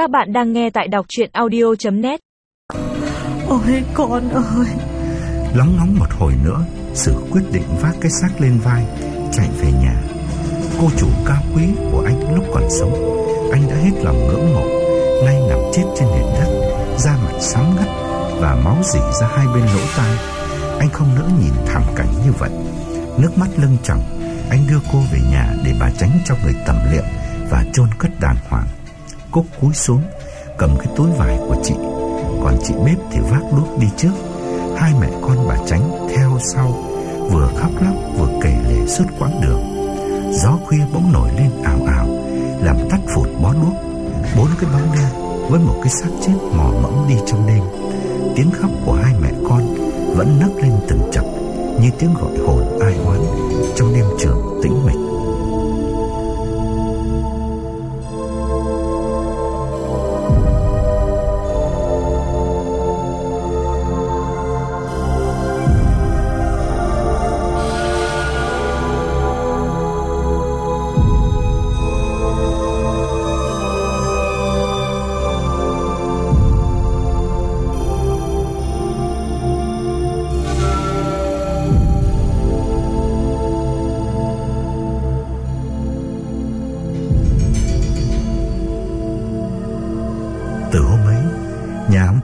Các bạn đang nghe tại đọc chuyện audio.net Ôi con ơi. Lóng ngóng một hồi nữa Sử quyết định vác cái xác lên vai Chạy về nhà. Cô chủ cao quý của anh lúc còn sống Anh đã hết lòng ngưỡng mộ Nay nằm chết trên nền đất Da mặt sám ngắt Và máu dỉ ra hai bên lỗ tai. Anh không nỡ nhìn thảm cảnh như vậy. Nước mắt lưng tròng Anh đưa cô về nhà để bà tránh cho người tầm liệm Và chôn cất đàng hoàng Cúc cúi xuống, Cầm cái túi vải của chị. Còn chị bếp thì vác đuốc đi trước. Hai mẹ con bà tránh theo sau, Vừa khóc lóc vừa kể lể suốt quãng đường. Gió khuya bỗng nổi lên ảo ảo, Làm tắt phụt bó đuốc. Bốn cái bóng đen với một cái xác chết mò mẫm đi trong đêm. Tiếng khóc của hai mẹ con Vẫn nấc lên từng chập Như tiếng gọi hồn ai oán Trong đêm trường tĩnh mịch.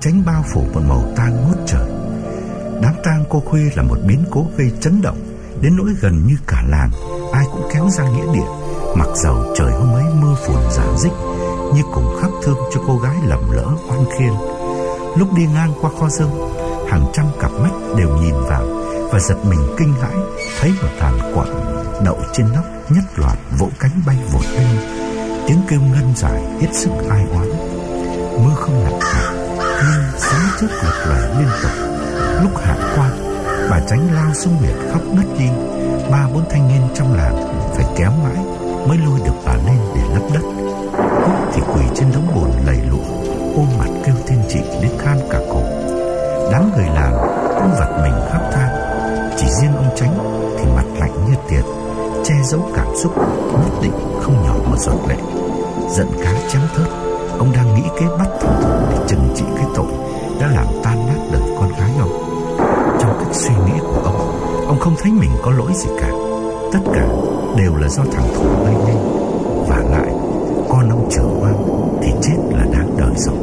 Cánh tránh bao phủ một màu tang ngút trời. Đám tang cô Khuê là một biến cố gây chấn động, Đến nỗi gần như cả làng, Ai cũng kéo ra nghĩa địa. Mặc dầu trời hôm ấy mưa phùn giả dích Như cùng khóc thương cho cô gái lầm lỡ oan khiên. Lúc đi ngang qua kho dâu Hàng trăm cặp mắt đều nhìn vào Và giật mình kinh hãi, Thấy một đàn quạ Đậu trên nóc nhất loạt vỗ cánh bay vụt lên. Tiếng kêu ngân dài hết sức ai oán. Mưa không lặng hạt chớp lật lại liên tục Lúc hạ qua Bà tránh lao xuống biển khóc nấc đi Ba bốn thanh niên trong làng Phải kéo mãi Mới lôi được bà lên để lấp đất. Cúc thì quỳ trên đống bùn lầy lụa, Ôm mặt kêu thiên chị đến khan cả cổ. Đám người làng cũng vật mình khóc than Chỉ riêng ông tránh Thì mặt lạnh như tiệt, Che giấu cảm xúc Nhất định không nhỏ một giọt lệ. Giận cá chém thớt, Ông đang nghĩ kế bắt thủ thủ để trừng trị cái tội đã làm tan nát đời con gái ông. Trong cách suy nghĩ của ông, ông không thấy mình có lỗi gì cả. Tất cả đều là do thằng thủ gây nên. Và lại, con ông trở oan thì chết là đáng đời rồi.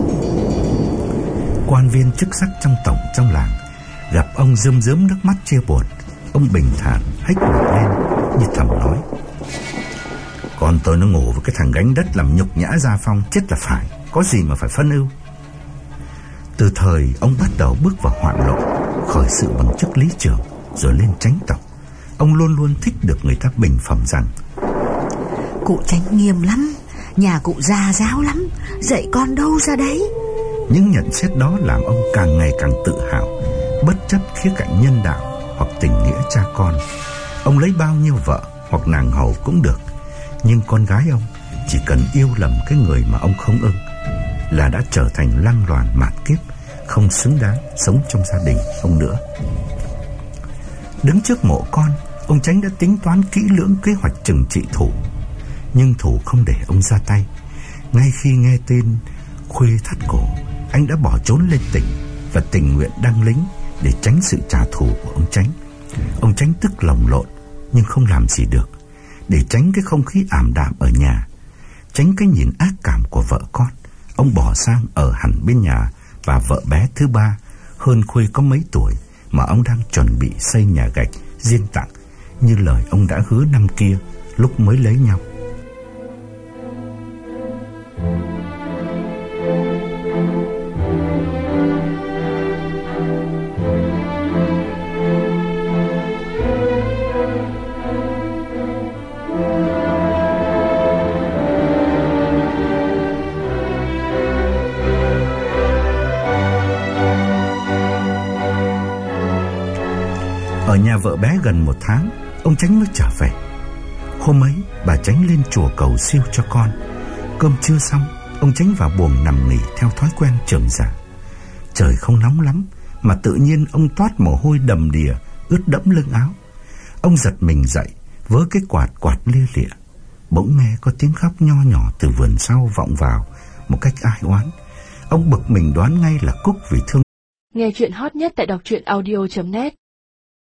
Quan viên chức sắc trong tổng trong làng gặp ông rơm rớm nước mắt chia buồn. Ông bình thản hách mặt lên như thầm nói. Con tôi nó ngủ với cái thằng gánh đất làm nhục nhã gia phong chết là phải, có gì mà phải phân ưu. Từ thời ông bắt đầu bước vào hoạn lộ, khởi sự bằng chức lý trưởng rồi lên tránh tộc. Ông luôn luôn thích được người ta bình phẩm rằng Cụ tránh nghiêm lắm Nhà cụ già giáo lắm Dạy con đâu ra đấy những nhận xét đó làm ông càng ngày càng tự hào, bất chấp khía cạnh nhân đạo hoặc tình nghĩa cha con. Ông lấy bao nhiêu vợ hoặc nàng hầu cũng được, nhưng con gái ông chỉ cần yêu lầm cái người mà ông không ưng là đã trở thành lăng loàn mạt kiếp, không xứng đáng sống trong gia đình ông nữa. Đứng trước mộ con, ông Tránh đã tính toán kỹ lưỡng kế hoạch trừng trị thủ. Nhưng thủ không để ông ra tay. Ngay khi nghe tin Khuê thắt cổ, anh đã bỏ trốn lên tỉnh và tình nguyện đăng lính để tránh sự trả thù của ông Tránh. Ông Tránh tức lồng lộn nhưng không làm gì được để tránh cái không khí ảm đạm ở nhà, tránh cái nhìn ác cảm của vợ con. Ông bỏ sang ở hẳn bên nhà và vợ bé thứ ba, hơn Khuê có mấy tuổi, mà ông đang chuẩn bị xây nhà gạch, riêng tặng, như lời ông đã hứa năm kia, lúc mới lấy nhau. Ở nhà vợ bé gần một tháng, Ông Tránh mới trở về. Hôm ấy, bà Tránh lên chùa cầu siêu cho con. Cơm chưa xong, Ông Tránh vào buồng nằm nghỉ theo thói quen trưởng giả Trời không nóng lắm, Mà tự nhiên ông toát mồ hôi đầm đìa, Ướt đẫm lưng áo. Ông giật mình dậy Với cái quạt quạt lia lịa. Bỗng nghe có tiếng khóc nho nhỏ từ vườn sau vọng vào, một cách ai oán. Ông bực mình đoán ngay là Cúc vì thương. Nghe chuyện hot nhất tại đọc truyện audio.net